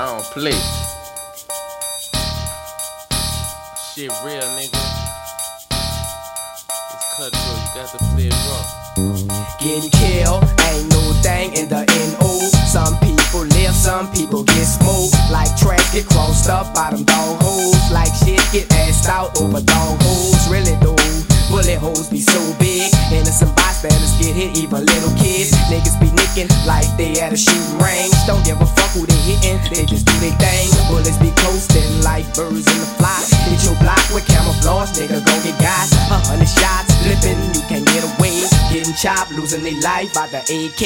I don't play. Shit real, nigga. It's cutthroat, you got to play it rough. Getting killed ain't no thing in the NO. Some people live, some people get smoked. Like trash get crossed up by them dog holes. Like shit get assed out over dog holes. Really though, bullet holes be so big. Innocent bystanders get hit, even little kids. Niggas be nicking like they at a shooting range. Don't give a fuck who they hitting, they just do their thing. Bullets be coasting like birds in the fly. Hit your block with camouflage, nigga go get guys. A hundred shots flipping, you can't get away. Getting chopped, losing their life by the AK.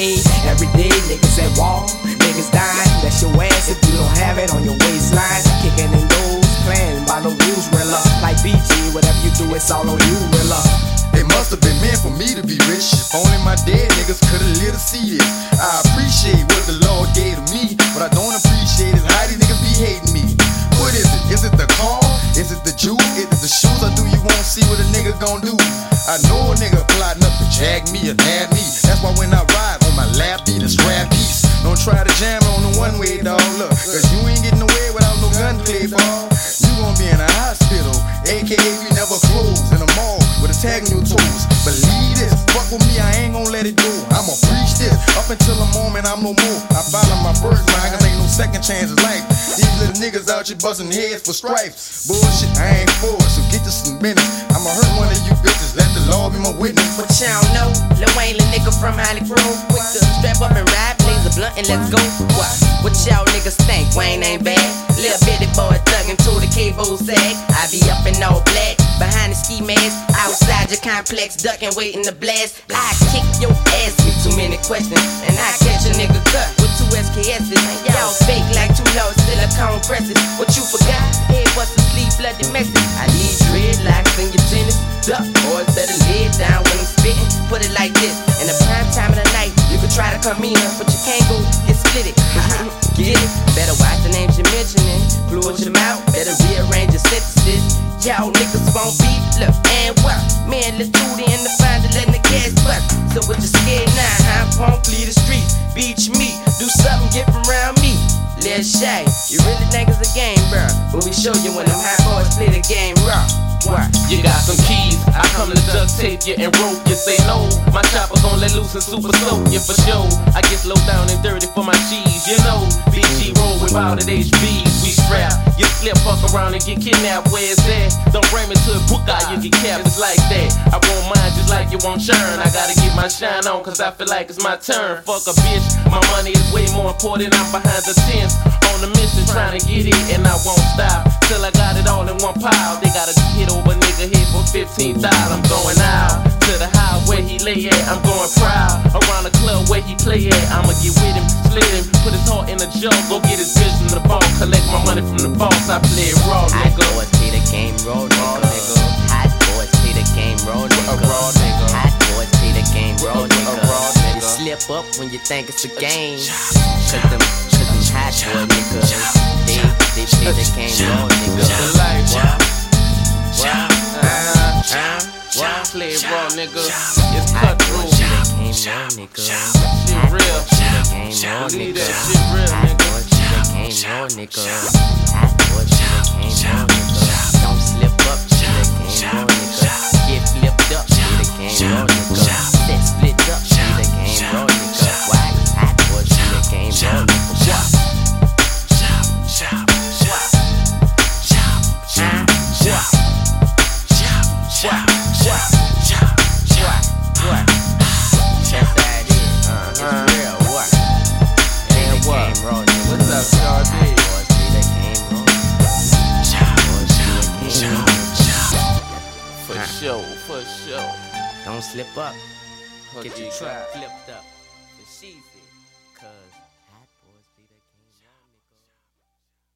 Every day niggas at war, niggas dying. That's your ass if you don't have it on your waistline. Kicking in doors, playing by the rules, Rilla. Like BG, it's all on you, Rilla. It must have been meant for me to be rich. If only my dead niggas could've lived to see this. I appreciate what the Lord gave to me. but I don't appreciate is how these niggas be hating me. What is it? Is it the car? Is it the juice? Is it the shoes? Or do you want to see what a nigga gon' do? I know a nigga plotting up to jag me or nab me. That's why when I ride on my lap, be the strap piece. Don't try to jam on the one way, dog. Look, cause you ain't getting away tag your toes. Believe this, fuck with me, I ain't gon' let it go. I'ma preach this up until the moment I'm no more. I follow my first mind, cause ain't no second chance chances life. These little niggas out here busting heads for stripes. Bullshit, I ain't for it, so get you some business. I'ma hurt one of you bitches, let the law be my witness. But don't know, Lil Wayne, the nigga from Holly Grove. Quick to strap up and ride, blaze a blunt and let's go. What? What y'all niggas think? Wayne ain't bad. Little bitty boy thuggin' to the cable sag. I be up in all black, behind the ski mask. Your complex, ducking, waiting to blast. I kick your ass with too many questions. And I catch a nigga cut with two SKS's. Y'all fake like two low silicone presses. What you forgot? Head was a sleep bloody message. I need dreadlocks in your tennis. Duck, boys better lay down when I'm spitting. Put it like this. In the prime time of the night, you can try to come in, but you can't go get split it. Get it? Better watch the names you're mentioning. Fluid your mouth, better rearrange your sentences. Y'all niggas won't be look and what? Man, let's do the in the find letting the gas bust. So what you scared now, huh? Punk flee the streets, beach me, do something, from around me. Lil Shay, you really think it's a game, bro? But we show you when them hot boys play the game raw. What? You got some keys, I come to duct tape you and rope you. Say no, my chopper gon' let loose and super slow you for sure. I get low down and dirty for my cheese, you know. BG roll with powdered HBs, we strap. You slip, fuck around and get kidnapped, where it's at? Don't bring me to a book out, you get capped, it's like that. I won't mind just like you won't churn. I gotta get my shine on, cause I feel like it's my turn. Fuck a bitch, my money is way more important, I'm behind the scenes. On the mission, trying to get it, and I won't stop. Till I got it all in one pile. They gotta hit over nigga hit for 15,000. I'm going out to the house where he lay at. I'm going proud around the club where he play at. I'ma get with him, split him, put his heart in a jug, go get his bitch from the ball, collect my money from the boss. I play it raw, Hot nigga. boys play the game nigga. Hot boys play the game raw, nigga. raw nigga. Hot boys play the game raw, nigga. You slip up when you think it's a game. Cause them, cause them hot boy niggas, they, they play the game raw, nigga. Life, What? Uh, uh, what? Play it raw, nigga. Nigga. Shit real. boys play the game raw, Believe nigga. that shit real, Hot nigga. boys play the game raw, nigga. Boys play the game raw, nigga. Don't slip up, the game raw, nigga. Get flipped up, the game raw, nigga. Set split up, the game raw, nigga. Why? Boys play the game raw, nigga. That's raw, nigga. For sure, for sure. Don't slip up. Get your truck flipped up. The sheets